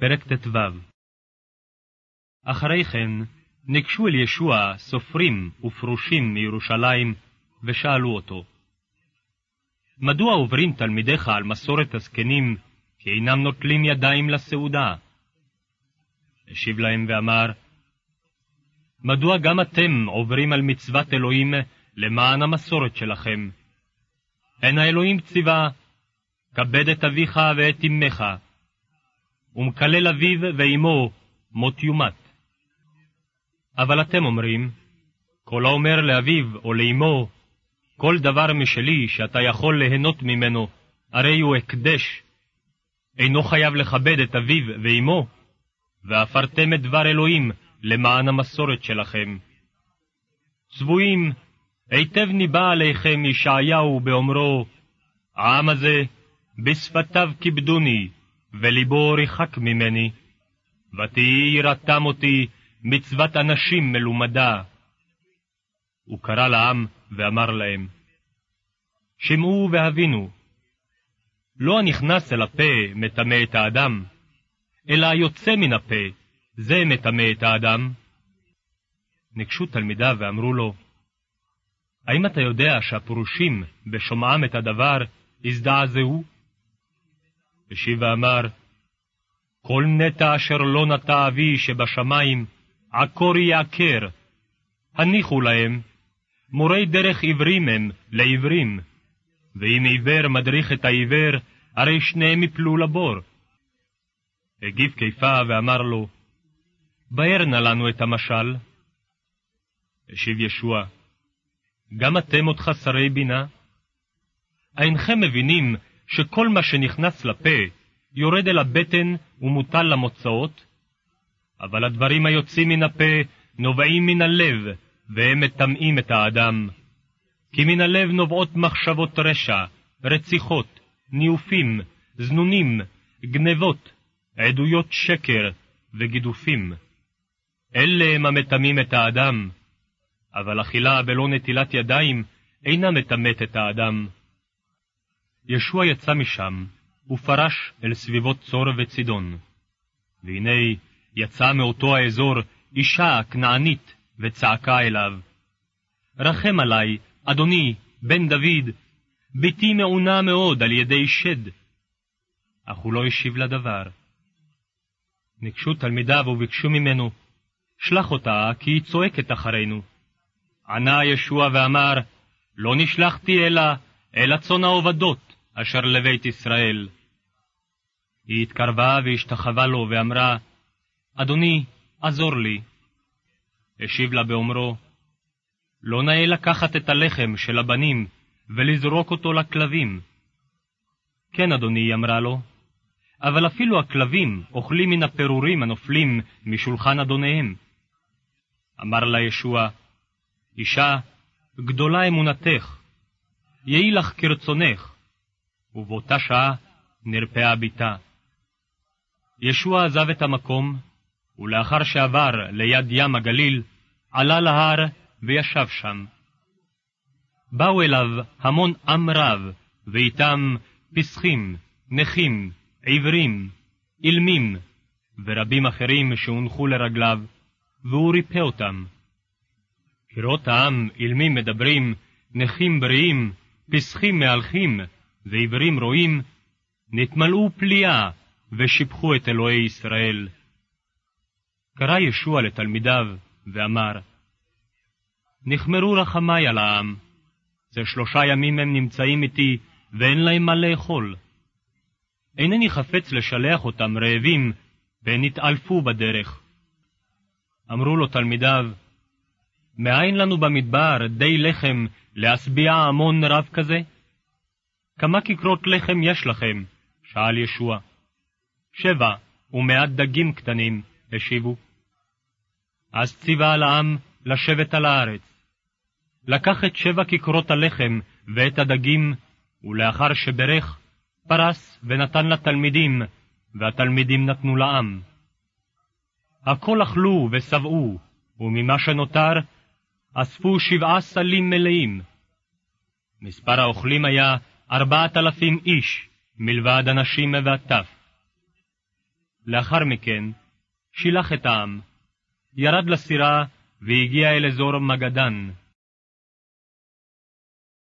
פרק ט"ו אחרי כן ניגשו אל ישוע סופרים ופרושים מירושלים, ושאלו אותו, מדוע עוברים תלמידיך על מסורת הזקנים, כי אינם נוטלים ידיים לסעודה? השיב להם ואמר, מדוע גם אתם עוברים על מצוות אלוהים למען המסורת שלכם? הן האלוהים ציווה, כבד את אביך ואת אמך, ומקלל אביו ואמו מות יומת. אבל אתם אומרים, כל האומר לאביו או לאמו, כל דבר משלי שאתה יכול ליהנות ממנו, הרי הוא הקדש. אינו חייב לכבד את אביו ואמו, ואפרתם את דבר אלוהים למען המסורת שלכם. צבועים, היטב ניבא עליכם ישעיהו באומרו, העם הזה, בשפתיו כיבדוני, ולבו ריחק ממני. ותהי יראתם אותי מצוות אנשים מלומדה. הוא קרא לעם ואמר להם, שמעו והבינו, לא הנכנס אל הפה מטמא את האדם, אלא היוצא מן הפה, זה מטמא את האדם. ניגשו תלמידיו ואמרו לו, האם אתה יודע שהפרושים, בשומעם את הדבר, הזדעזעו? השיב ואמר, כל נטע אשר לא נטע אבי שבשמיים, עקור יעקר. הניחו להם, מורי דרך עיוורים הם לעיוורים, ואם עיוור מדריך את העיוור, הרי שניהם יפלו לבור. הגיב קיפה ואמר לו, באר נא לנו את המשל. השיב ישוע, גם אתם עוד חסרי בינה? אינכם מבינים שכל מה שנכנס לפה יורד אל הבטן ומוטל למוצאות? אבל הדברים היוצאים מן הפה נובעים מן הלב, והם מטמאים את האדם. כי מן הלב נובעות מחשבות רשע, רציחות, ניאופים, זנונים, גנבות, עדויות שקר וגידופים. אלה הם המטמאים את האדם, אבל אכילה בלא נטילת ידיים אינה מטמאת את האדם. ישוע יצא משם, ופרש אל סביבות צור וצידון. והנה יצאה מאותו האזור אישה כנענית, וצעקה אליו, רחם עלי, אדוני, בן דוד, בתי מעונה מאוד על ידי שד. אך הוא לא השיב לדבר. ניגשו תלמידיו וביקשו ממנו, שלח אותה, כי היא צועקת אחרינו. ענה ישוע ואמר, לא נשלחתי אלא אל הצאן העובדות אשר לבית ישראל. היא התקרבה והשתחווה לו ואמרה, אדוני, עזור לי. השיב לה באומרו, לא נאה לקחת את הלחם של הבנים ולזרוק אותו לכלבים. כן, אדוני, היא אמרה לו, אבל אפילו הכלבים אוכלים מן הפירורים הנופלים משולחן אדוניהם. אמר לה ישוע, אישה, גדולה אמונתך, יהי לך כרצונך, ובאותה שעה נרפאה בתה. ישוע עזב את המקום, ולאחר שעבר ליד ים הגליל, עלה להר וישב שם. באו אליו המון עם רב, ואיתם פסחים, נכים, עיוורים, אילמים, ורבים אחרים שהונחו לרגליו, והוא ריפא אותם. כראות העם אילמים מדברים, נכים בריאים, פסחים מהלכים, ועיוורים רואים, נתמלאו פליאה, ושיבחו את אלוהי ישראל. קרא ישוע לתלמידיו, ואמר, נחמרו רחמי על העם, זה שלושה ימים הם נמצאים איתי, ואין להם מה לאכול. אינני חפץ לשלח אותם רעבים, והם נתעלפו בדרך. אמרו לו תלמידיו, מאין לנו במדבר די לחם להשביע המון רב כזה? כמה כיכרות לחם יש לכם? שאל ישוע. שבע, ומעט דגים קטנים, השיבו. אז ציווה על העם לשבת על הארץ. לקח את שבע כיכרות הלחם ואת הדגים, ולאחר שברך, פרס ונתן לתלמידים, והתלמידים נתנו לעם. הכל אכלו ושבעו, וממה שנותר, אספו שבעה סלים מלאים. מספר האוכלים היה ארבעת אלפים איש, מלבד הנשים והטף. לאחר מכן, שילח את העם, ירד לסירה והגיע אל אזור מגדן,